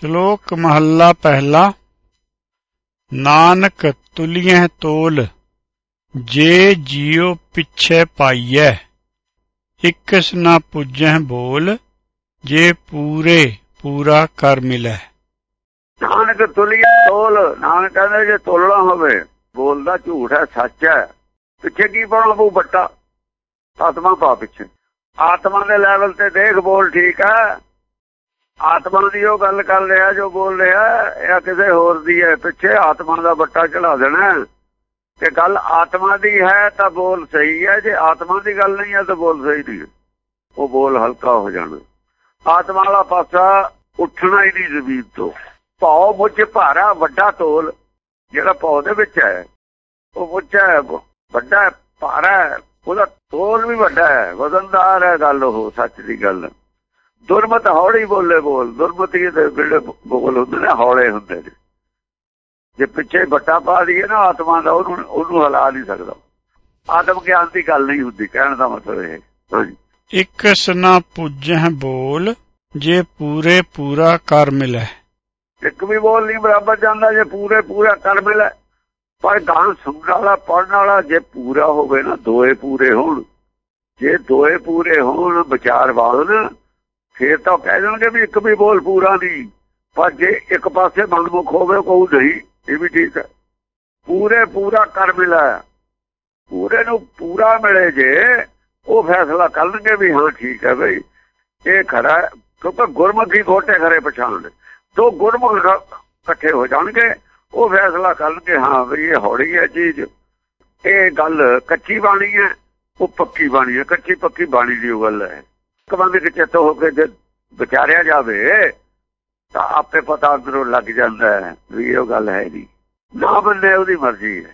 ਸ਼ਲੋਕ ਮਹੱਲਾ ਪਹਿਲਾ। ਨਾਨਕ ਤੁਲਿਐ ਤੋਲ, ਜੇ ਜੀਉ ਪਿਛੈ ਪਾਈਐ, ਇਕਸ ਨਾ ਪੁੱਜੈ ਬੋਲ, ਜੇ ਪੂਰੇ ਪੂਰਾ ਕਰ ਮਿਲੈ। ਨਾਨਕ ਤੁਲਿਆ ਤੋਲ, ਨਾਨਕ ਕਹਿੰਦੇ ਜੇ ਤੋਲਣਾ ਹੋਵੇ, ਬੋਲਦਾ ਝੂਠ ਹੈ, ਸੱਚ ਹੈ। ਪਿੱਛੇ ਕੀ ਪਾਉਣਾ ਪਊ ਬੱਟਾ? ਆਤਮਾ ਪਾ ਪਿੱਛੇ। ਆਤਮਾ ਦੇ ਲੈਵਲ ਤੇ ਦੇਖ ਬੋਲ ਠੀਕ ਹੈ। ਆਤਮਾ ਦੀ ਉਹ ਗੱਲ ਕਰ ਰਿਹਾ, ਜੋ ਬੋਲ ਰਿਹਾ, ਇਹ ਕਿਸੇ ਹੋਰ ਦੀ ਹੈ। ਪਿੱਛੇ ਆਤਮਾ ਦਾ ਬੱਟਾ ਚੜਾ ਦੇਣਾ ਤੇ ਗੱਲ ਆਤਮਾ ਦੀ ਹੈ ਤਾਂ ਬੋਲ ਸਹੀ ਹੈ। ਜੇ ਆਤਮਾ ਦੀ ਗੱਲ ਨਹੀਂ ਹੈ ਤਾਂ ਬੋਲ ਸਹੀ ਨਹੀਂ ਉਹ ਬੋਲ ਹਲਕਾ ਹੋ ਜਾਣਾ। ਆਤਮਾ ਵਾਲਾ ਪਾਸਾ ਉੱਠਣਾ ਹੀ ਨਹੀਂ ਜ਼ਮੀਨ ਤੋਂ। ਭਾਉ ਮੁੱਝ ਭਾਰਾ ਵੱਡਾ ਤੋਲ, ਜਿਹੜਾ ਭਾਉ ਦੇ ਵਿੱਚ ਹੈ, ਉਹ ਉੱਚਾ ਵੱਡਾ ਭਾਰਾ ਉਹਦਾ ਤੋਲ ਵੀ ਵੱਡਾ ਹੈ। ਵਜ਼ਨਦਾਰ ਹੈ ਗੱਲ ਉਹ, ਸੱਚ ਦੀ ਗੱਲ। ਦੁਰਮਤ ਹੌਲੀ ਬੋਲੇ ਬੋਲ ਦੁਰਮਤੀ ਦੇ ਜਿਹੜੇ ਬੋਲ ਹੁੰਦੇ ਨੇ ਹੌਲੇ ਹੁੰਦੇ ਨੇ। ਜੇ ਪਿੱਛੇ ਵੱਟਾ ਪਾ ਦਈਏ ਨਾ ਆਤਮਾ ਦਾ ਉਹਨੂੰ ਉਹਨੂੰ ਹਿਲਾ ਨਹੀਂ ਸਕਦਾ। ਆਤਮ ਗਿਆਨ ਦੀ ਗੱਲ ਨਹੀਂ ਹੁੰਦੀ ਕਹਿਣ ਦਾ ਮਤਲਬ ਇਹ ਹਾਂਜੀ ਇਕਸ ਨਾ ਪੁੱਜੈ ਬੋਲ ਜੇ ਪੂਰੇ ਪੂਰਾ ਕਰ ਮਿਲੈ। ਇੱਕ ਵੀ ਬੋਲ ਨਹੀਂ ਬਰਾਬਰ ਜਾਂਦਾ ਜੇ ਪੂਰੇ ਪੂਰਾ ਕਰ ਮਿਲੇ। ਪਰ ਗਾਂ ਸੁਣਨ ਵਾਲਾ ਪੜਨ ਵਾਲਾ ਜੇ ਪੂਰਾ ਹੋਵੇ ਨਾ ਦੋਏ ਪੂਰੇ ਹੋਣ। ਜੇ ਦੋਏ ਪੂਰੇ ਹੋਣ ਵਿਚਾਰਵਾਨ ਫੇਰ ਤਾਂ ਕਹਿ ਦੇਣਗੇ ਵੀ ਇੱਕ ਵੀ ਬੋਲ ਪੂਰਾ ਨਹੀਂ। ਪਰ ਜੇ ਇੱਕ ਪਾਸੇ ਮਨਮੁਖ ਹੋਵੇ ਕੋਈ ਨਹੀਂ, ਇਹ ਵੀ ਠੀਕ ਹੈ। ਪੂਰੇ ਪੂਰਾ ਕਰ ਮਿਲਾ ਪੂਰੇ ਨੂੰ ਪੂਰਾ ਮਿਲੇ ਜੇ, ਉਹ ਫੈਸਲਾ ਕਰਨਗੇ ਵੀ ਹਾਂ, ਠੀਕ ਹੈ ਬਈ। ਇਹ ਖਰਾ ਕਿਉਂਕਿ ਗੁਰਮੁਖੀ ਘੋਟੇ ਖਰੇ ਪਛਾਣ ਦੋ ਗੁਰਮੁਖ ਇਕੱਠੇ ਹੋ ਜਾਣਗੇ, ਉਹ ਫੈਸਲਾ ਕਰਨਗੇ, ਹਾਂ ਵੀ ਇਹ ਹੌਲੀ ਹੈ ਚੀਜ਼। ਇਹ ਗੱਲ ਕੱਚੀ ਬਾਣੀ ਹੈ, ਉਹ ਪੱਕੀ ਬਾਣੀ ਹੈ। ਕੱਚੀ ਪੱਕੀ ਬਾਣੀ ਦੀ ਗੱਲ ਹੈ। ਕਮਾਂਦੇ ਕਿ ਚਿੱਤ ਹੋ ਕੇ ਜੇ ਵਿਚਾਰਿਆ ਜਾਵੇ ਤਾਂ ਆਪੇ ਪਤਾ ਅੰਦਰੋਂ ਲੱਗ ਜਾਂਦਾ ਹੈ ਵੀ ਇਹ ਗੱਲ ਹੈ ਨਹੀਂ। ਨਾ ਬੰਦੇ ਉਹਦੀ ਮਰਜ਼ੀ ਹੈ।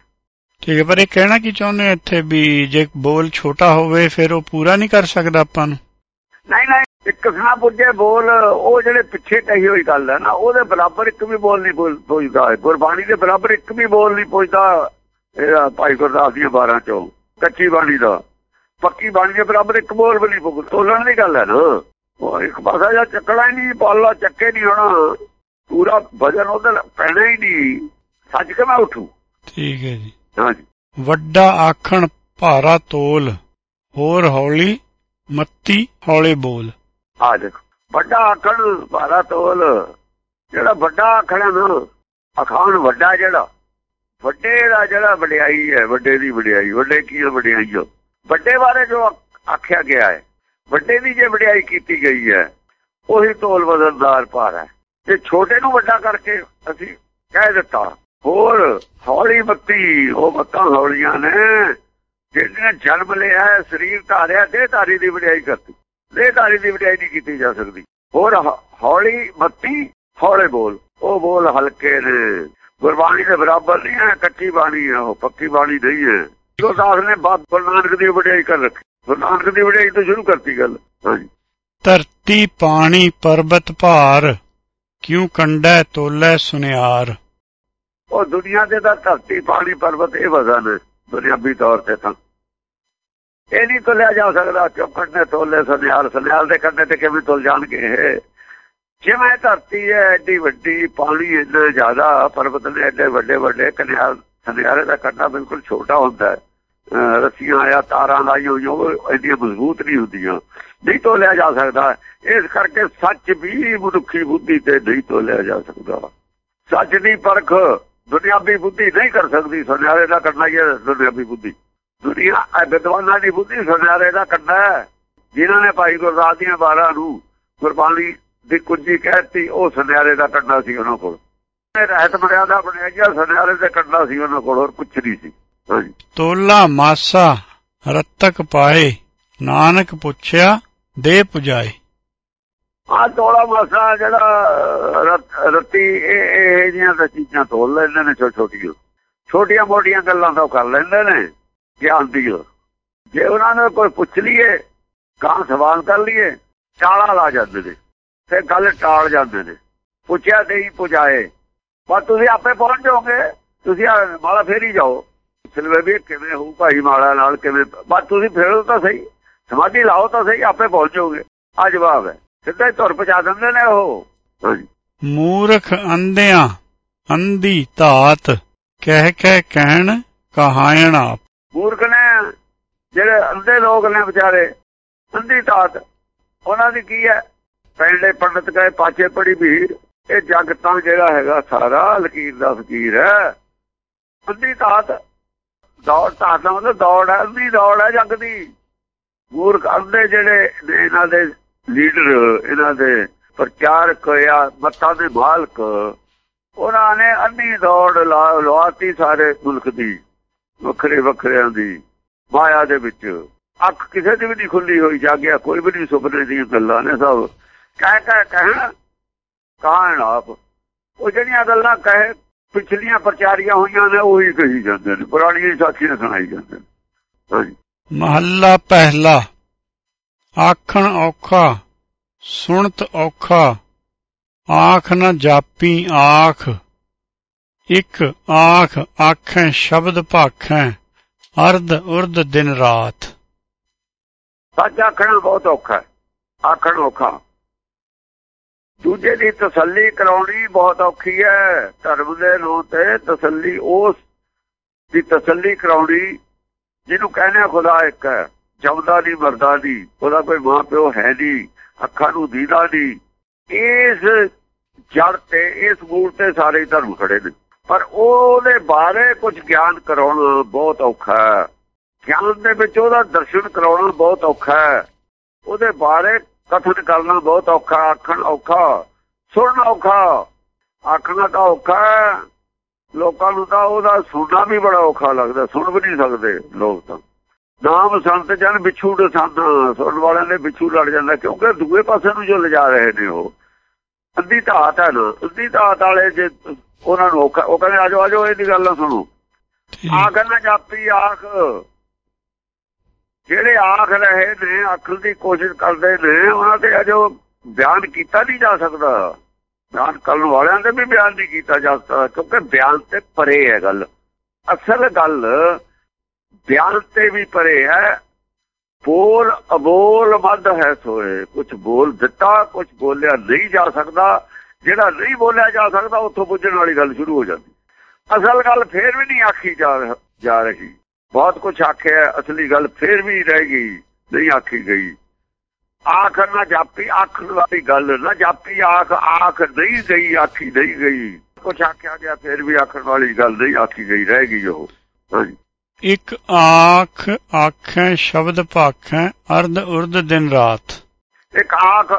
ਠੀਕ ਹੈ ਪਰ ਇਹ ਕਹਿਣਾ ਕੀ ਚਾਹੁੰਦੇ ਇੱਥੇ ਵੀ ਜੇ ਬੋਲ ਛੋਟਾ ਹੋਵੇ ਫਿਰ ਉਹ ਪੂਰਾ ਨਹੀਂ ਕਰ ਸਕਦਾ ਆਪਾਂ ਨੂੰ? ਨਹੀਂ ਨਹੀਂ ਇੱਕ ਸੁਣਾ ਪੁੱਜੇ ਬੋਲ ਉਹ ਜਿਹੜੇ ਪਿੱਛੇ ਕਹੀ ਹੋਈ ਗੱਲ ਹੈ ਨਾ ਉਹਦੇ ਬਰਾਬਰ ਇੱਕ ਵੀ ਬੋਲ ਨਹੀਂ ਪੁੱਜਦਾ। ਗੁਰਬਾਣੀ ਦੇ ਬਰਾਬਰ ਇੱਕ ਵੀ ਬੋਲ ਨਹੀਂ ਪੁੱਜਦਾ ਇਹ ਭਾਈ ਗੁਰਦਾਸ ਦੀਆਂ 12 ਚੋਂ ਕੱਚੀ ਬਾਣੀ ਦਾ। ਪੱਕੀ ਬਾਣੀ ਦੇ ਬਰਾਬਰ ਇੱਕ ਬੋਲ ਵੀ ਨਹੀਂ ਤੋਲਣ ਦੀ ਗੱਲ ਹੈ ਨਾ। ਉਹ ਇੱਕ ਪਾਸਾ ਜਾਂ ਚੱਕਣਾ ਹੀ ਨਹੀਂ ਪਾਲਾ ਚੱਕੇ ਨਹੀਂ ਹੋਣਾ। ਪੂਰਾ ਵਜਨ ਉਹਦੇ ਪੈਣਾ ਹੀ ਨਹੀਂ। ਸੱਜ ਕੇ ਮੈਂ ਉਠੂ? ਠੀਕ ਹੈ ਜੀ। ਹਾਂਜੀ। ਵੱਡਾ ਆਖਣ ਭਾਰਾ ਤੋਲ ਹੋਰ ਹੌਲੀ ਮੱਤੀ ਹੌਲੇ ਬੋਲ। ਆ ਦੇਖੋ ਵੱਡਾ ਆਖਣ ਭਾਰਾ ਤੋਲ ਜਿਹੜਾ ਵੱਡਾ ਆਖਣ ਨਾ ਅਖਾਣ ਵੱਡਾ ਜਿਹੜਾ। ਵੱਡੇ ਦਾ ਜਿਹੜਾ ਵਡਿਆਈ ਹੈ ਵੱਡੇ ਦੀ ਵਡਿਆਈ ਵੱਡੇ ਕੀ ਵਡਿਆਈ ਹੋ ਵੱਡੇ ਬਾਰੇ ਜੋ ਆਖਿਆ ਗਿਆ ਹੈ, ਵੱਡੇ ਦੀ ਜੇ ਵਡਿਆਈ ਕੀਤੀ ਗਈ ਹੈ, ਉਹੀ ਤੋਲ ਵਜ਼ਨਦਾਰ ਭਾਰ ਹੈ। ਤੇ ਛੋਟੇ ਨੂੰ ਵੱਡਾ ਕਰਕੇ ਅਸੀਂ ਕਹਿ ਦਿੱਤਾ, ਹੋਰ ਹੌਲੀ ਬੱਤੀ, ਉਹ ਬੱਤਾਂ ਹੌਲੀਆਂ ਨੇ, ਜਿਹਨੇ ਜਨਮ ਲਿਆ, ਸਰੀਰ ਧਾਰਿਆ ਦੇਹ ਧਾਰੀ ਦੀ ਵਡਿਆਈ ਕਰਤੀ। ਦੇਹ ਧਾਰੀ ਦੀ ਵਡਿਆਈ ਨਹੀਂ ਕੀਤੀ ਜਾ ਸਕਦੀ। ਹੋਰ ਹੌਲੀ ਬੱਤੀ, ਹੌਲੇ ਬੋਲ। ਉਹ ਬੋਲ ਹਲਕੇ ਨੇ। ਗੁਰਬਾਣੀ ਦੇ ਬਰਾਬਰ ਨਹੀਂ ਹੈ ਕੱਚੀ ਬਾਣੀ ਹੈ, ਉਹ ਪੱਕੀ ਬਾਣੀ ਨਹੀਂ ਹੈ। ਗੁਰਦਾਸ ਨੇ ਬਾਤ ਗੁਰਨਾਨਕ ਦੀ ਵਡਿਆਈ ਕਰ ਰੱਖੀ। ਗੁਰਨਾਨਕ ਦੀ ਵਡਿਆਈ ਤੋਂ ਸ਼ੁਰੂ ਕਰਤੀ ਗੱਲ। ਹਾਂਜੀ। ਧਰਤੀ ਪਾਣੀ ਪਰਬਤ ਭਾਰ ਕਿਉ ਕੰਡਾ ਤੋਲੇ ਸੁਨਿਆਰ? ਉਹ ਦੁਨੀਆ ਦੇ ਤਾਂ ਧਰਤੀ ਪਾਣੀ ਪਰਬਤ ਇਹ ਵਜ਼ਨ ਦੁਨਿਆਵੀ ਤੌਰ ਤੇ ਤਾਂ। ਇਹ ਨਹੀਂ ਤੋਲਿਆ ਜਾ ਸਕਦਾ ਚੌਕੜ ਨੇ ਤੋਲੇ ਸੁਨਿਆਰ? ਸੁਨਿਆਰ ਦੇ ਕੰਡੇ ਤੇ ਕਿਵੇਂ ਤੁਲ ਜਾਣਗੇ ਜਿਵੇਂ ਧਰਤੀ ਹੈ ਐਡੀ ਵੱਡੀ ਪਾਣੀ ਇੰਨਾ ਜ਼ਿਆਦਾ ਪਰਬਤ ਨੇ ਐਡੇ ਵੱਡੇ ਵੱਡੇ ਕਨਿਆਰ ਸੁਨਿਆਰੇ ਦਾ ਕੰਡਾ ਬਿਲਕੁਲ ਛੋਟਾ ਹੁੰਦਾ ਹੈ। ਰੱਸੀਆਂ ਆ ਤਾਰਾਂ ਲਾਈ ਹੋਈਆਂ, ਉਹ ਇੰਨੀਆਂ ਮਜ਼ਬੂਤ ਨਹੀਂ ਹੁੰਦੀਆਂ। ਨਹੀਂ ਤੋਲਿਆ ਜਾ ਸਕਦਾ। ਇਸ ਕਰਕੇ ਸੱਚ ਵੀ ਮਨੁੱਖੀ ਬੁੱਧੀ ਤੇ ਨਹੀਂ ਤੋਲਿਆ ਜਾ ਸਕਦਾ। ਸੱਚ ਦੀ ਪਰਖ ਦੁਨਿਆਵੀ ਬੁੱਧੀ ਨਹੀਂ ਕਰ ਸਕਦੀ। ਸੁਨਿਆਰੇ ਦਾ ਕਰਨਾ ਹੀ ਦੁਨਿਆਵੀ ਬੁੱਧੀ। ਦੁਨੀਆ ਵਿਦਵਾਨਾਂ ਦੀ ਬੁੱਧੀ ਸੁਨਿਆਰੇ ਦਾ ਕਰਨਾ ਹੈ। ਜਿਨ੍ਹਾਂ ਨੇ ਭਾਈ ਗੁਰਦਾਸ ਦੀਆਂ 12 ਨੂੰ ਗੁਰਬਾਣੀ ਦੀ ਕੁੰਜੀ ਕਹਿਤੀ, ਉਹ ਸੁਨਿਆਰੇ ਦਾ ਕੰਡਾ ਸੀ ਉਹਨਾਂ ਕੋਲ। ਰਹਿਤ ਮਰਿਆਦਾ ਬਣਿਆ ਗਿਆ, ਸੁਨਿਆਰੇ ਦੇ ਕੰਡਾ ਸੀ ਉਹਨਾਂ ਕੋਲ, ਹੋਰ ਕੁਛ ਨਹੀਂ ਸੀ। ਤੋਲਾ ਮਾਸਾ ਰਤਕ ਪਾਏ, ਨਾਨਕ ਪੁੱਛਿਆ, ਦੇ ਪੁਜਾਏ। ਆ ਤੋਲਾ ਮਾਸਾ ਜਿਹੜਾ, ਰੱਤੀ ਇਹ ਜੀਆਂ ਤਾਂ ਚੀਜ਼ਾਂ ਤੋਲ ਲੈਂਦੇ ਨੇ ਛੋਟੀ ਛੋਟੀਆਂ ਛੋਟੀਆਂ ਮੋਟੀਆਂ ਗੱਲਾਂ ਤਾਂ ਕਰ ਲੈਂਦੇ ਨੇ, ਗਿਆਨ ਦੀ ਜੇ ਉਹਨਾਂ ਨੇ ਕੋਈ ਪੁੱਛ ਲਈਏ ਕਾਂ ਸਵਾਲ ਕਰ ਲਈਏ, ਚਾਲਾ ਲਾ ਜਾਂਦੇ ਨੇ, ਤੇ ਗੱਲ ਟਾਲ ਜਾਂਦੇ ਨੇ। ਪੁੱਛਿਆ ਤੇ ਹੀ ਪੁਜਾਏ। ਪਰ ਤੁਸੀਂ ਆਪੇ ਪਹੁੰਚ ਜਾਓਗੇ, ਤੁਸੀਂ ਮਾਲਾ ਫੇਰੀ ਜਾਓ। ਸਿਲਵੇ ਵੀ ਕਿਵੇਂ ਹੋਊ ਭਾਈ ਮਾਲਾ ਨਾਲ ਕਿਵੇਂ ਬਸ ਤੁਸੀਂ ਫੇਰੋ ਤਾਂ ਸਹੀ। ਸਮਾਧੀ ਲਾਓ ਤਾਂ ਸਹੀ ਆਪੇ ਪਹੁੰਚ ਜਾਓਗੇ। ਆ ਜਵਾਬ ਹੈ। ਸਿੱਧਾ ਹੀ ਤੁਰ ਪਹੁੰਚਾ ਦਿੰਦੇ ਨੇ ਉਹ। ਮੂਰਖ ਅੰਧਿਆਂ ਅੰਧੀ ਧਾਤ ਕਹਿ ਕਹਿ ਕਹਿਣ ਕਹਾਇਣ ਆਪ। ਮੂਰਖ ਨੇ ਜਿਹੜੇ ਅੰਧੇ ਲੋਕ ਨੇ ਵਿਚਾਰੇ ਅੰਧੀ ਤਾਤ ਉਹਨਾਂ ਦੀ ਕੀ ਹੈ? ਪਹਿਲੇ ਪੰਡਤ ਕਹੇ ਪਾਛੇ ਪੜੀ ਭੀੜ ਇਹ ਜਗ ਤਾਂ ਜਿਹੜਾ ਹੈਗਾ ਸਾਰਾ ਲਕੀਰ ਦਾ ਫਕੀਰ ਹੈ। ਅੰਧੀ ਤਾਤ ਦੌੜ ਤਾਤ ਮਤਲਬ ਦੌੜ ਹੈ ਅੰਧੀ ਦੌੜ ਹੈ ਜਗ ਦੀ। ਮੂਰਖ ਅੰਧੇ ਜਿਹੜੇ ਇਹਨਾਂ ਦੇ ਲੀਡਰ ਇਹਨਾਂ ਦੇ ਪ੍ਰਚਾਰਕ ਜਾਂ ਮੱਤਾਂ ਦੇ ਮਾਲਕ, ਉਹਨਾਂ ਨੇ ਅੰਨੀ ਦੌੜ ਲਵਾਤੀ ਸਾਰੇ ਮੁਲਕ ਦੀ, ਵੱਖਰੇ ਵੱਖਰਿਆਂ ਦੀ, ਮਾਇਆ ਦੇ ਵਿੱਚ। ਅੱਖ ਕਿਸੇ ਦੀ ਵੀ ਨਹੀਂ ਖੁੱਲੀ ਹੋਈ, ਜਾਗਿਆ, ਕੋਈ ਵੀ ਨਹੀਂ ਸੁਪਨੇ ਦੀਆਂ ਗੱਲਾਂ ਨੇ ਸਭ। ਕਹਿ ਕਹਿ ਕਹਿਣ ਕਾਹਨ ਆਪ। ਉਹ ਜਿਹੜੀਆਂ ਗੱਲਾਂ ਕਹੇ ਪਿਛਲੀਆਂ ਪ੍ਰਚਾਰੀਆਂ ਹੋਈਆਂ ਨੇ ਉਹੀ ਕਹੀ ਜਾਂਦੇ ਨੇ। ਪੁਰਾਣੀਆਂ ਸਾਖੀਆਂ ਸੁਣਾਈ ਜਾਂਦੇ ਨੇ। ਮਹੱਲਾ ਪਹਿਲਾ। ਆਖਣ ਔਖਾ ਸੁਣਤ ਔਖਾ। ਆਖ ਨਾ ਜਾਪੀ ਆਖ। ਇਕ ਆਖ ਆਖੈ ਸ਼ਬਦ ਭਾਖੈ ਅਰਧ ਉਰਧ ਦਿਨ ਰਾਤ। ਸੱਚ ਆਖਣਾ ਬਹੁਤ ਔਖਾ ਆਖਣ ਔਖਾ। ਦੂਜੇ ਦੀ ਤਸੱਲੀ ਕਰਾਉਣੀ ਬਹੁਤ ਔਖੀ ਹੈ। ਧਰਮ ਦੇ ਨਾਂ ਤੇ ਤਸੱਲੀ, ਉਸ ਦੀ ਤਸੱਲੀ ਕਰਾਉਣੀ ਜਿਹਨੂੰ ਕਹਿੰਦੇ ਖੁਦਾ ਇੱਕ ਹੈ। ਜਮਦਾ ਨਹੀਂ ਮਰਦਾ ਨਹੀਂ ਉਹਦਾ ਕੋਈ ਮਾਂ ਪਿਓ ਹੈ ਨਹੀਂ ਅੱਖਾਂ ਨੂੰ ਦੀਦਾ ਨਹੀਂ ਇਸ ਜੜ ਤੇ, ਇਸ ਮੂਲ ਤੇ ਸਾਰੇ ਧਰਮ ਖੜੇ ਨੇ। ਪਰ ਉਹਦੇ ਬਾਰੇ ਕੁਝ ਗਿਆਨ ਕਰਾਉਣਾ ਬਹੁਤ ਔਖਾ ਹੈ। ਗਿਆਨ ਦੇ ਵਿੱਚ ਉਹਦਾ ਦਰਸ਼ਨ ਕਰਾਉਣਾ ਬਹੁਤ ਔਖਾ ਹੈ। ਉਹਦੇ ਬਾਰੇ ਕਥਨ ਕਰਨਾ ਬਹੁਤ ਔਖਾ ਆਖਣ ਔਖਾ ਸੁਣਨਾ ਔਖਾ। ਆਖਣਾ ਤਾਂ ਔਖਾ ਲੋਕਾਂ ਨੂੰ ਤਾਂ ਉਹਦਾ ਸੁਣਨਾ ਵੀ ਬੜਾ ਔਖਾ ਲੱਗਦਾ ਸੁਣ ਵੀ ਨਹੀਂ ਸਕਦੇ ਲੋਕ ਤਾਂ। ਨਾਮ ਸੰਤ ਜਨ ਵਿਛੂੜ ਸੰਤ ਸੁਣਨ ਵਾਲਿਆਂ ਦੇ ਵਿਛੂ ਲੜ ਜਾਂਦਾ ਕਿਉਂਕਿ ਦੂਏ ਪਾਸੇ ਨੂੰ ਜੋ ਲਿਜਾ ਰਹੇ ਨੇ ਉਹ। ਅੱਧੀ ਧਾਤ ਹੈ ਨਾ ਅੱਧੀ ਧਾਤ ਵਾਲੇ ਜੇ ਉਹਨਾਂ ਨੂੰ ਔਖਾ ਉਹ ਕਹਿੰਦੇ ਆਜੋ ਆਜੋ ਇਹਦੀ ਗੱਲ ਸੁਣੋ। ਆਖ ਨਾ ਜਾਪੀ ਆਖ। ਜਿਹੜੇ ਆਖ ਰਹੇ ਨੇ, ਅਕਲ ਦੀ ਕੋਸ਼ਿਸ਼ ਕਰਦੇ ਨੇ, ਉਹਨਾਂ ਤੇ ਅਜੋ ਬਿਆਨ ਕੀਤਾ ਨਹੀਂ ਜਾ ਸਕਦਾ। ਬਿਆਨ ਕਰਨ ਵਾਲਿਆਂ ਦੇ ਵੀ ਬਿਆਨ ਨਹੀਂ ਕੀਤਾ ਜਾ ਸਕਦਾ, ਕਿਉਂਕਿ ਬਿਆਨ ਤੇ ਪਰੇ ਹੈ ਗੱਲ। ਅਸਲ ਗੱਲ ਬਿਆਨ ਤੇ ਵੀ ਪਰੇ ਹੈ। ਬੋਲ ਅਬੋਲ ਮਦ ਹੈ ਸੋਏ ਕੁਝ ਬੋਲ ਦਿੱਤਾ ਕੁਝ ਬੋਲਿਆ ਨਹੀਂ ਜਾ ਸਕਦਾ। ਜਿਹੜਾ ਨਹੀਂ ਬੋਲਿਆ ਜਾ ਸਕਦਾ, ਉੱਥੋਂ ਪੁੱਜਣ ਵਾਲੀ ਗੱਲ ਸ਼ੁਰੂ ਹੋ ਜਾਂਦੀ। ਅਸਲ ਗੱਲ ਫੇਰ ਵੀ ਨਹੀਂ ਆਖੀ ਜਾ ਰਹੀ। ਬਹੁਤ ਕੁਝ ਆਖਿਆ ਅਸਲੀ ਗੱਲ ਫੇਰ ਵੀ ਰਹਿ ਗਈ ਨਹੀਂ ਆਖੀ ਗਈ ਆਖ ਨਾ ਜਾਪੀ ਆਖ ਵਾਲੀ ਗੱਲ ਨਾ ਜਾਪੀ ਆਖ ਆਖ ਨਹੀਂ ਗਈ ਆਖੀ ਨਹੀਂ ਗਈ ਕੁਝ ਆਖਿਆ ਗਿਆ ਫੇਰ ਵੀ ਆਖਣ ਵਾਲੀ ਗੱਲ ਨਹੀਂ ਆਖੀ ਗਈ ਰਹਿ ਗਈ ਉਹ ਹਾਂਜੀ ਇੱਕ ਆਖ ਆਖੈ ਸ਼ਬਦ ਭਾਖੈ ਅਰਧ ਉਰਧ ਦਿਨ ਰਾਤ ਇੱਕ ਆਖ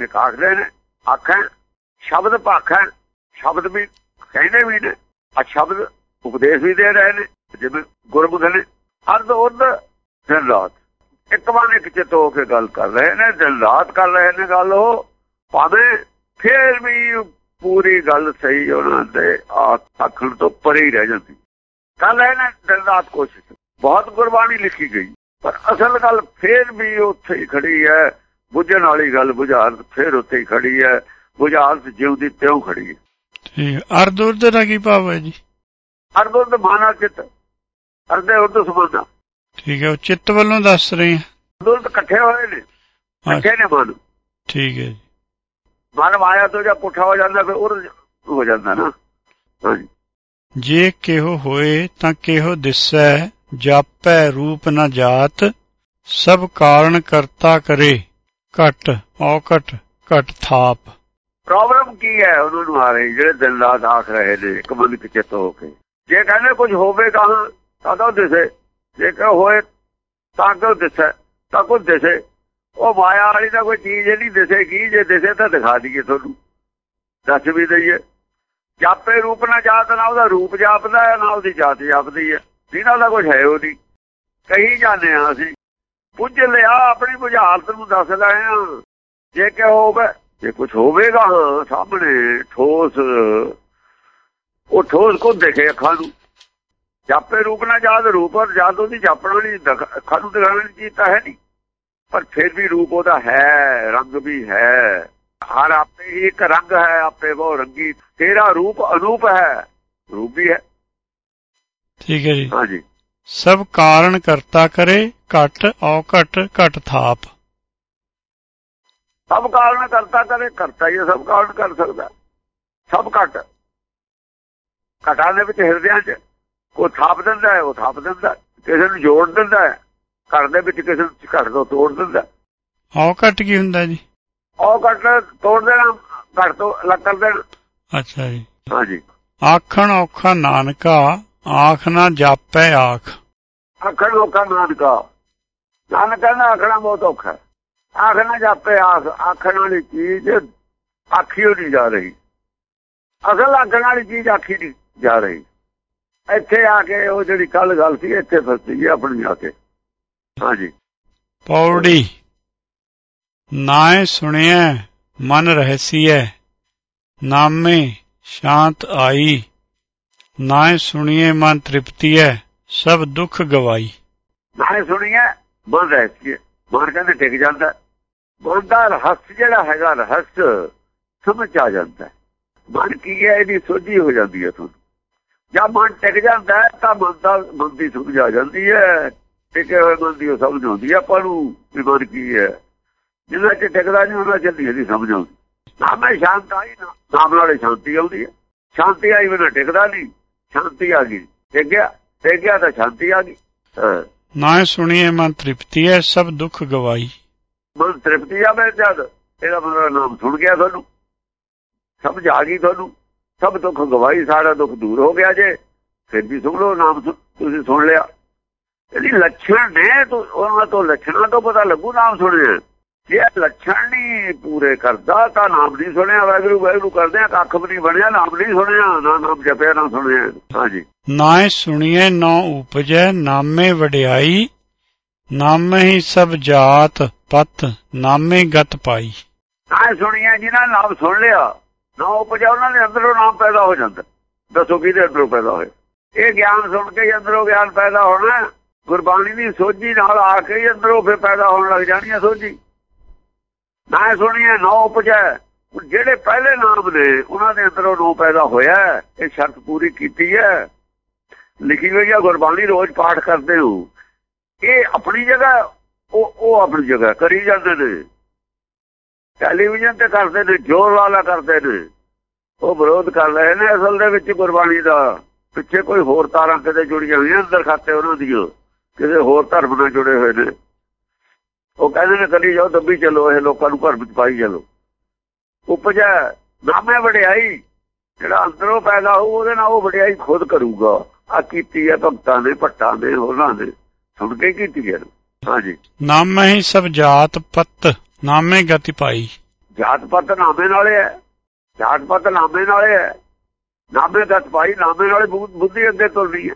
ਇੱਕ ਆਖਦੇ ਨੇ ਆਖੈ ਸ਼ਬਦ ਭਾਖੈ ਸ਼ਬਦ ਵੀ ਕਹਿੰਦੇ ਵੀ ਨੇ ਆ ਸ਼ਬਦ ਉਪਦੇਸ਼ ਵੀ ਦੇ ਰਹੇ ਨੇ ਜਿਵੇਂ ਗੁਰਮੁਖ ਨੇ ਅਰਧ ਉਰਧ ਦਿਨ ਰਾਤ ਇੱਕ ਵਾਰ ਇੱਕ ਚਿੱਤ ਹੋ ਕੇ ਗੱਲ ਕਰ ਰਹੇ ਨੇ ਦਿਨ ਰਾਤ ਕਰ ਰਹੇ ਨੇ ਗੱਲ ਉਹ ਭਾਵੇਂ ਫੇਰ ਵੀ ਪੂਰੀ ਗੱਲ ਸਹੀ ਉਹਨਾਂ ਦੇ ਆਖਣ ਤੋਂ ਪਰੇ ਹੀ ਰਹਿ ਜਾਂਦੀ। ਕੱਲ ਹੈ ਨਾ ਦਿਨ ਰਾਤ ਕੋਸ਼ਿਸ਼ ਬਹੁਤ ਗੁਰਬਾਣੀ ਲਿਖੀ ਗਈ ਪਰ ਅਸਲ ਗੱਲ ਫੇਰ ਵੀ ਉੱਥੇ ਹੀ ਖੜੀ ਹੈ। ਬੁੱਝਣ ਵਾਲੀ ਗੱਲ ਬੁਝਾਰਤ ਫੇਰ ਉੱਥੇ ਹੀ ਖੜੀ ਹੈ। ਬੁਝਾਰਤ ਜਿਉਂਦੀ ਤਿਉਂ ਖੜੀ ਹੈ। ਠੀਕ। ਅਰਧ ਉਰਧ ਦਾ ਕੀ ਭਾਵ ਹੈ ਜੀ? ਅਰਧ ਉਰਧ ਮਾਨਾ ਚਿੱਤ। ਅਰਧੇ ਉਰਧ ਸਮਾਨਾ ਠੀਕ ਹੈ ਉਹ ਚਿੱਤ ਵੱਲੋਂ ਦੱਸ ਰਹੇ ਹਾਂ। ਦੁਰਦ ਇਕੱਠੇ ਹੋਏ ਨੇ ਇਕੱਠੇ ਨੇ ਮਨ। ਠੀਕ ਹੈ ਜੀ। ਮਨ ਮਾਇਆ ਤੋਂ ਜਾਂ ਪੁੱਠਾ ਹੋ ਜਾਂਦਾ ਫਿਰ ਉਰਧ ਹੋ ਜਾਂਦਾ ਨਾ। ਜੇ ਕਿਹੋ ਹੋਏ ਤਾਂ ਕਿਹੋ ਦਿਸੈ ਜਾਪੈ ਰੂਪ ਨ ਜਾਤ ਸਭ ਕਾਰਨ ਕਰਤਾ ਕਰੇ ਘਟ ਔਕਟ ਘਟ ਥਾਪ। ਪ੍ਰੋਬਲਮ ਕੀ ਹੈ? ਉਹਨਾਂ ਨੂੰ ਆ ਰਹੀ ਜਿਹੜੇ ਦਿਨ ਰਾਤ ਆਖ ਰਹੇ ਨੇ ਇੱਕ ਮਨ ਵਿੱਚ ਚਿੱਤ ਹੋ ਕੇ। ਜੇ ਕਹਿੰਦੇ ਕੁਝ ਹੋਵੇ ਕਹਾਂ ਤਾਂ ਦਿਸੇ। ਜੇ ਹੋਏ, ਤਾਂ ਕਿ ਦਿਸੇ? ਤਾਂ ਕੁਝ ਦਿਸੇ। ਉਹ ਮਾਇਆ ਵਾਲੀ ਤਾਂ ਕੋਈ ਚੀਜ਼ ਨਹੀਂ ਦਿਸੇਗੀ। ਜੇ ਦਿਸੇ ਤਾਂ ਦਿਖਾ ਦਈਏ ਤੁਹਾਨੂੰ। ਦੱਸ ਵੀ ਦਈਏ। ਜਾਪੇ ਰੂਪ ਨਾ ਜਾਤ, ਨਾ ਉਹਦਾ ਰੂਪ ਜਾਪਦਾ ਹੈ, ਨਾ ਉਹਦੀ ਜਾਤ ਜਾਪਦੀ ਹੈ। ਜਿਹਨਾਂ ਦਾ ਕੁਝ ਹੈ ਉਹ ਨਹੀਂ। ਕਹੀ ਜਾਂਦੇ ਆ ਅਸੀਂ। ਪੁੱਜ ਲਿਆ, ਆਪਣੀ ਬੁਝਾਰਤ ਨੂੰ ਦੱਸ ਰਹੇ ਜੇ ਕਿ ਹੋਵੇ, ਜੇ ਕੁਝ ਹੋਵੇਗਾ ਸਾਹਮਣੇ ਠੋਸ, ਉਹ ਠੋਸ ਕੋ ਦੇਖੇ ਅੱਖਾਂ ਨੂੰ? ਜਾਪੇ ਰੂਪ ਨਾਲ ਜਾਦ ਰੂਪ ਔਰ ਜਾਦ ਉਹਦੀ ਜਾਪਣ ਵਾਲੀ ਅੱਖਾਂ ਨੂੰ ਦਿਖਾਉਣ ਵਾਲੀ ਚੀਜ਼ ਤਾਂ ਹੈ ਨਹੀਂ। ਪਰ ਫਿਰ ਵੀ ਰੂਪ ਉਹਦਾ ਹੈ ਰੰਗ ਵੀ ਹੈ। ਹਰ ਆਪੇ ਹੀ ਇੱਕ ਰੰਗ ਹੈ ਆਪੇ ਉਹ ਰੰਗੀ। ਤੇਰਾ ਰੂਪ ਅਨੂਪ ਹੈ ਰੂਪ ਵੀ ਹੈ। ਠੀਕ ਹੈ ਜੀ। ਹਾਂਜੀ। ਸਭ ਕਾਰਨ ਕਰਤਾ ਕਰੇ ਘਟ ਔਕਟ ਘਟ ਥਾਪ। ਸਭ ਕਾਰਨ ਕਰਤਾ ਕਰੇ ਕਰਤਾ ਹੀ ਸਭ ਕਾਰਨ ਕਰ ਸਕਦਾ। ਸਭ ਘਟ। ਘਟਾਂ ਦੇ ਵਿੱਚ ਹਿਰਦਿਆਂ 'ਚ। ਕੋਈ ਥਾਪ ਦਿੰਦਾ ਹੈ ਉਹ ਥਾਪ ਦਿੰਦਾ ਕਿਸੇ ਨੂੰ ਜੋੜ ਦਿੰਦਾ ਹੈ। ਘਰ ਦੇ ਵਿੱਚ ਕਿਸੇ ਨੂੰ ਘਟ ਤੋਂ ਤੋੜ ਦਿੰਦਾ ਔ ਘਟ ਕੀ ਹੁੰਦਾ ਜੀ? ਉਹ ਘਟ ਤੋੜ ਦੇਣਾ ਘਟ ਤੋਂ ਅਲੱਗ ਕਰ ਦੇਣਾ। ਅੱਛਾ ਜੀ। ਹਾਂਜੀ। ਆਖਣ ਔਖਾ ਨਾਨਕਾ ਆਖ ਨਾ ਜਾਪੈ ਆਖ। ਆਖਣ ਲੋਕਾਂ ਨਾਨਕਾ। ਨਾਨਕ ਕਹਿੰਦਾ ਆਖਣਾ ਬਹੁਤ ਔਖਾ ਹੈ। ਆਖਣਾ ਜਾਪੇ ਆਖ ਆਖਣ ਵਾਲੀ ਚੀਜ਼ ਆਖੀ ਨਹੀਂ ਜਾ ਰਹੀ। ਅਸਲ ਆਖਣ ਵਾਲੀ ਚੀਜ਼ ਆਖੀ ਨਹੀਂ ਜਾ ਰਹੀ। ਇੱਥੇ ਆ ਕੇ ਉਹ ਜਿਹੜੀ ਕੱਲ ਗੱਲ ਸੀ ਇੱਥੇ ਫਸੀ ਹੈ ਆਪਣੀ ਆ ਕੇ। ਹਾਂਜੀ। ਪੌੜੀ। ਨਾਏ ਸੁਣਿਆ ਮਨ ਰਹਸੀਐ। ਨਾਮੇ ਸ਼ਾਂਤ ਆਈ। ਨਾਏ ਸੁਣੀਏ ਮਨ ਤ੍ਰਿਪਤੀਐ। ਸਭ ਦੁੱਖ ਗਵਾਈ। ਨਾਲੇ ਸੁਣੀਏ ਮਨ ਰਹਿਤੀ ਮਨ ਕਹਿੰਦੇ ਟਿਕ ਜਾਂਦਾ। ਹੈ। ਮਨ ਦਾ ਰਹੱਸ ਜਿਹੜਾ ਹੈਗਾ ਰਹੱਸ ਸਮਝ ਆ ਜਾਂਦਾ। ਹੈ। ਮਨ ਕੀ ਹੈ ਇਹਦੀ ਸੋਝੀ ਹੋ ਜਾਂਦੀ ਹੈ ਤੁਹਾਨੂੰ। ਜਦ ਮਨ ਟਿਕ ਜਾਂਦਾ ਹੈ ਤਾਂ ਮਨ ਦਾ ਮਨ ਦੀ ਸਮਝ ਆ ਜਾਂਦੀ ਹੈ। ਟਿਕੇ ਹੋਏ ਮਨ ਦੀ ਉਹ ਸਮਝ ਆਉਂਦੀ ਹੈ। ਆਪਾਂ ਨੂੰ ਵੀ ਮਨ ਕੀ ਹੈ। ਜਿੰਨਾ ਚ ਟਿਕਦਾ ਨਹੀਂ ਉਹਨਾਂ ਜਲਦੀ ਜਲਦੀ ਸਮਝ ਆਉਂਦੀ। ਨਾਮੇ ਸ਼ਾਂਤ ਆਈ ਨਾ ਨਾਮ ਨਾਲੇ ਸ਼ਾਂਤੀ ਆਉਂਦੀ ਹੈ। ਸ਼ਾਂਤੀ ਆਈ ਬਿਨਾਂ ਟਿਕਦਾ ਨਹੀਂ ਸ਼ਾਂਤੀ ਆ ਗਈ। ਟਿਕ ਗਿਆ ਟਿਕ ਗਿਆ ਤਾਂ ਸ਼ਾਂਤੀ ਆ ਗਈ। ਹਾਂ। ਨਾਏ ਸੁਣੀਏ ਮਨ ਤ੍ਰਿਪਤੀਐ ਸਭ ਦੁੱਖ ਗਵਾਈ ਮਨ ਤ੍ਰਿਪਤੀ ਆਵੇ ਜਦ ਇਹਦਾ ਮਤਲਬ ਨਾਮ ਸੁਣ ਗਿਆ ਤੁਹਾਨੂੰ। ਸਮਝ ਆ ਗਈ ਤੁਹਾਨੂੰ। ਸਭ ਦੁੱਖ ਗਵਾਈ ਸਾਰਾ ਦੁੱਖ ਦੂਰ ਹੋ ਗਿਆ ਜੇ। ਫਿਰ ਵੀ ਸੁਣ ਲਓ ਨਾਮ ਤੁਸੀਂ ਸੁਣ ਲਿਆ। ਇਹਦੀ ਲੱਛਣ ਨੇ ਤੋ ਉਹਨਾਂ ਤੋਂ ਲੱਛਣਾਂ ਤੋਂ ਪਤਾ ਲੱਗੂ ਨਾਮ ਸੁਣਿਆ। ਜੇ ਲੱਛਣ ਨਹੀਂ ਪੂਰੇ ਕਰਦਾ ਤਾਂ ਨਾਮ ਨਹੀਂ ਸੁਣਿਆ। ਵਾਹਿਗੁਰੂ ਵਾਹਿਗੁਰੂ ਕਰਦੇ ਆ ਕੱਖ ਵੀ ਨਹੀਂ ਬਣਿਆ ਨਾਮ ਨਹੀਂ ਸੁਣਿਆ ਨਾ ਨਾਮ ਜਪਿਆ ਨਾ ਸੁਣਿਆ। ਹਾਂਜੀ। ਨਾਏ ਸੁਣੀਏ ਨੌ ਉਪਜੈ ਨਾਮੇ ਵਡਿਆਈ। ਨਾਮੇ ਹੀ ਸਭ ਜਾਤ ਪਤ ਨਾਮੇ ਗਤ ਪਾਈ। ਆਹ ਸੁਣੀਆਂ ਜਿਨ੍ਹਾਂ ਨੇ ਨਾਮ ਸੁਣ ਲਿਆ। ਨਾ ਉਪਜਾ ਉਹਨਾਂ ਦੇ ਅੰਦਰੋਂ ਨਾਮ ਪੈਦਾ ਹੋ ਜਾਂਦਾ। ਦੱਸੋ ਕਿਹਦੇ ਅੰਦਰੋਂ ਪੈਦਾ ਹੋਏ? ਇਹ ਗਿਆਨ ਸੁਣ ਕੇ ਹੀ ਅੰਦਰੋਂ ਗਿਆਨ ਪੈਦਾ ਹੋਣਾ ਹੈ। ਗੁਰਬਾਣੀ ਦੀ ਸੋਝੀ ਨਾਲ ਆ ਕੇ ਅੰਦਰੋਂ ਫਿਰ ਪੈਦਾ ਹੋਣ ਲੱਗ ਜਾਣੀ ਹੈ ਸੋਝੀ। ਨਾ ਇਹ ਸੁਣੀਏ ਨਾ ਉਪਜਾ ਜਿਹੜੇ ਪਹਿਲੇ ਨਾਮ ਨੇ, ਉਹਨਾਂ ਦੇ ਅੰਦਰੋਂ ਨੋ ਪੈਦਾ ਹੋਇਆ ਇਹ ਸ਼ਰਤ ਪੂਰੀ ਕੀਤੀ ਹੈ। ਲਿਖੀ ਹੋਈ ਹੈ, ਗੁਰਬਾਣੀ ਰੋਜ਼ ਪਾਠ ਕਰਦੇ ਹੋ। ਇਹ ਆਪਣੀ ਜਗ੍ਹਾ, ਉਹ ਉਹ ਆਪਣੀ ਜਗ੍ਹਾ ਕਰੀ ਜਾਂਦੇ ਨੇ। ਟੈਲੀਵਿਜ਼ਨ ਤੇ ਕਰਦੇ ਨੇ, ਜੋਰ ਵਾਲਾ ਕਰਦੇ ਨੇ। ਉਹ ਵਿਰੋਧ ਕਰ ਰਹੇ ਨੇ ਅਸਲ ਦੇ ਵਿੱਚ ਗੁਰਬਾਣੀ ਦਾ। ਪਿੱਛੇ ਕੋਈ ਹੋਰ ਤਾਰਾਂ ਕਿਤੇ ਜੁੜੀਆਂ ਹੋਈਆਂ ਅੰਦਰ ਖਾਤੇ ਉਹਨਾਂ ਦੀਆਂ। ਕਿਸੇ ਹੋਰ ਧਰਮ ਨਾਲ ਜੁੜੇ ਹੋਏ ਨੇ। ਉਹ ਕਹਿੰਦੇ ਨੇ ਕਰੀ ਜਾਓ, ਦੱਬੀ ਚੱਲੋ, ਇਹ ਲੋਕਾਂ ਨੂੰ ਘਰ ਵਿੱਚ ਪਾਈ ਚੱਲੋ। ਉਪਜਾ, ਨਾਮੇ ਵਡਿਆਈ, ਜਿਹੜਾ ਅੰਦਰੋਂ ਪੈਦਾ ਹੋਊ, ਉਹਦੇ ਨਾਲ ਉਹ ਵਡਿਆਈ ਖੁਦ ਕਰੂਗਾ। ਆ ਕੀਤੀ ਆ ਭਗਤਾਂ ਨੇ, ਭੱਟਾਂ ਨੇ ਹੋਰਾਂ ਨੇ। ਸੁਣ ਕੇ ਕੀਤੀ ਹੈ। ਹਾਂਜੀ। ਨਾਮ ਹੀ ਸਭ ਜਾਤ ਪਤ। ਨਾਮੇ ਗਤੀ ਪਾਈ। ਜਾਤ ਪਾਤ ਨਾਮੇ ਨਾਲੇ ਹੈ। ਜਾਤ ਪਾਤ ਨਾਮੇ ਨਾਲੇ ਹੈ। ਨਾਮੇ ਦਾ ਭਾਈ ਨਾਮੇ ਨਾਲੇ ਬੁੱਧੀ ਅੱਗੇ ਤੁਰਦੀ ਹੈ।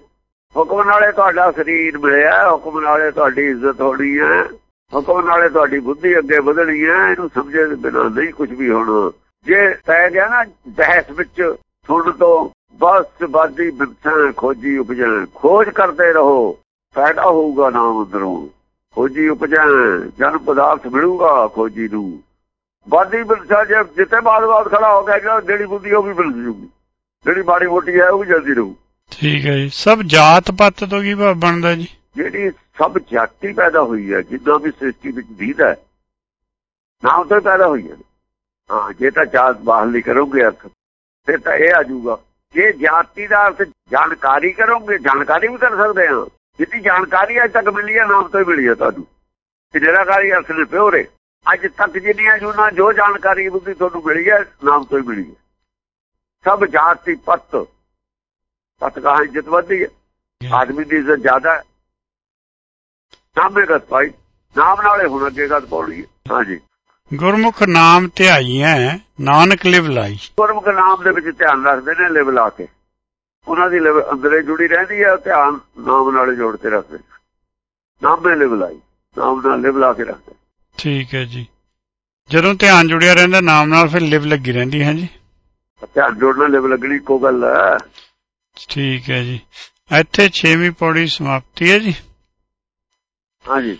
ਹੁਕਮ ਨਾਲੇ ਤੁਹਾਡਾ ਸਰੀਰ ਮਿਲਿਆ, ਹੁਕਮ ਨਾਲੇ ਤੁਹਾਡੀ ਇੱਜ਼ਤ ਹੋਣੀ ਹੈ। ਹੁਕਮ ਨਾਲੇ ਤੁਹਾਡੀ ਬੁੱਧੀ ਅੱਗੇ ਵਧਣੀ ਹੈ। ਇਹਨੂੰ ਸਮਝੇ ਬਿਨਾਂ ਨਹੀਂ ਕੁਝ ਵੀ ਹੋਣਾ। ਜੇ ਪੈ ਗਿਆ ਨਾ ਬਹਿਸ ਵਿੱਚ, ਸੁਣ ਤੋਂ, ਬਸ ਬਾਦੀ ਬਿਰਥਾਂ ਖੋਜੀ ਉਪਜਣ। ਖੋਜ ਕਰਦੇ ਰਹੋ, ਫਾਇਦਾ ਹੋਊਗਾ ਨਾਮ ਅੰਦਰੋਂ। ਖੋਜੀ ਉਪਜਣ ਜਨ ਪਦਾਰਥ ਮਿਲੂਗਾ ਖੋਜੀ ਨੂੰ। ਬਾਦੀ ਬਿਰਥਾ ਜੇ ਜਿੱਤੇ ਬਾਦ-ਬਾਦ ਖੜਾ ਹੋ ਗਿਆ ਜਿਹੜਾ ਜਿਹੜੀ ਬੁੱਧੀ ਉਹ ਵੀ ਮਿਲ ਜੂਗੀ। ਜਿਹੜੀ ਮਾੜੀ ਮੋਟੀ ਹੈ ਉਹ ਵੀ ਜਲਦੀ ਰਹੂ। ਠੀਕ ਹੈ ਜੀ। ਸਭ ਜਾਤ ਪਤ ਤੋਂ ਕੀ ਭਾਵ ਬਣਦਾ ਜੀ? ਜਿਹੜੀ ਸਭ ਜਾਤੀ ਪੈਦਾ ਹੋਈ ਹੈ ਜਿੱਦਾਂ ਵੀ ਸ੍ਰਿਸ਼ਟੀ ਵਿੱਚ ਦੀਦਾ ਹੈ ਨਾਮ ਤੋਂ ਪੈਦਾ ਹੋਈ ਹੈ। ਹਾਂ ਜੇ ਤਾਂ ਜਾਤ ਬਾਹਰ ਨਹੀਂ ਕਰੋਗੇ ਅਰਥ ਫਿਰ ਤਾਂ ਇਹ ਆ ਜਾਊਗਾ। ਜੇ ਜਾਤੀ ਦਾ ਅਰਥ ਜਾਣਕਾਰੀ ਕਰੋਗੇ ਜਾਣਕਾਰੀ ਵੀ ਕਰ ਸਕਦੇ ਹਾਂ। ਜਿੱਤੀ ਜਾਣਕਾਰੀ ਅੱਜ ਤੱਕ ਮਿਲੀ ਹੈ ਨਾਮ ਤੋਂ ਹੀ ਮਿਲੀ ਹੈ ਤੁਹਾਨੂੰ। ਕਿ ਨਿਰਾਕਾਰੀ ਨੇ ਪਿਓਰੇ ਅੱਜ ਤੱਕ ਜਿੰਨੀਆਂ ਜੁਨਾ ਜੋ ਜਾਣਕਾਰੀ ਬੁੱਧੀ ਤੁਹਾਨੂੰ ਮਿਲੀ ਹੈ ਨਾਮ ਤੋਂ ਹੀ ਮਿਲੀ ਹੈ। ਸਭ ਜਾਤੀ ਪਤ ਪਤ ਕਹਾਂ ਇੱਜ਼ਤ ਵਧਦੀ ਹੈ। ਆਦਮੀ ਦੀ ਇੱਜ਼ਤ ਜ਼ਿਆਦਾ ਹੈ। ਨਾਮੇ ਗਤ ਪਾਈ ਨਾਮ ਨਾਲੇ ਹੁਣ ਅੱਗੇ ਗਤ ਪਾਉਣੀ ਹੈ। ਹਾਂਜੀ। ਗੁਰਮੁਖ ਨਾਮ ਧਿਆਈਐ ਨਾਨਕ ਲਿਵ ਲਾਈ। ਗੁਰਮੁਖ ਨਾਮ ਦੇ ਵਿੱਚ ਧਿਆਨ ਰੱਖਦੇ ਨੇ ਲਿਵ ਲਾ ਕੇ। ਉਹਨਾਂ ਦੀ ਅੰਦਰੇ ਜੁੜੀ ਰਹਿੰਦੀ ਹੈ ਧਿਆਨ ਨਾਮ ਨਾਲ ਜੋੜ ਕੇ ਰੱਖਦੇ। ਨਾਮੇ ਲਿਵ ਲਾਈ ਨਾਮ ਨਾਲ ਲਿਵ ਲਾ ਕੇ ਰੱਖਦੇ। ਠੀਕ ਹੈ ਜੀ। ਜਦੋਂ ਧਿਆਨ ਜੁੜਿਆ ਰਹਿੰਦਾ ਨਾਮ ਨਾਲ ਫਿਰ ਲਿਵ ਲੱਗੀ ਰਹਿੰਦੀ ਹੈ ਜੀ? ਧਿਆਨ ਜੋੜਨਾ ਲਿਵ ਲੱਗਣੀ ਇੱਕੋ ਗੱਲ ਹੈ ਠੀਕ ਹੈ ਜੀ। ਇੱਥੇ 6ਵੀਂ ਪੌੜੀ ਸਮਾਪਤੀ ਹੈ ਜੀ। ਹਾਂਜੀ।